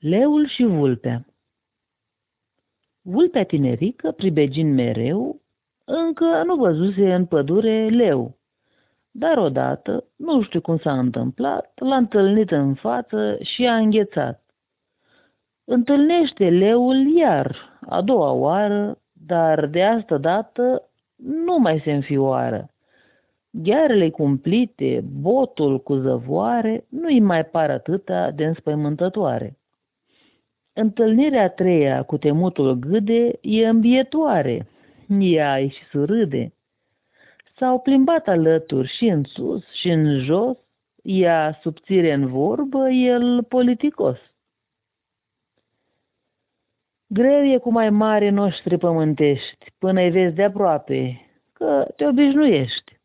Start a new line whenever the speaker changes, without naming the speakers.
Leul și vulpea Vulpea tinerică, pribegind mereu, încă nu văzuse în pădure leu. Dar odată, nu știu cum s-a întâmplat, l-a întâlnit în față și a înghețat. Întâlnește leul iar, a doua oară, dar de asta dată nu mai se înfioară. Ghearele cumplite, botul cu zăvoare, nu-i mai par atâta de înspăimântătoare. Întâlnirea treia cu temutul gâde e îmbietoare, ea și surâde. S-au plimbat alături și în sus și în jos, ea subțire în vorbă, el politicos. Greu e cu mai mari noștri pământești, până-i vezi de aproape, că te obișnuiești.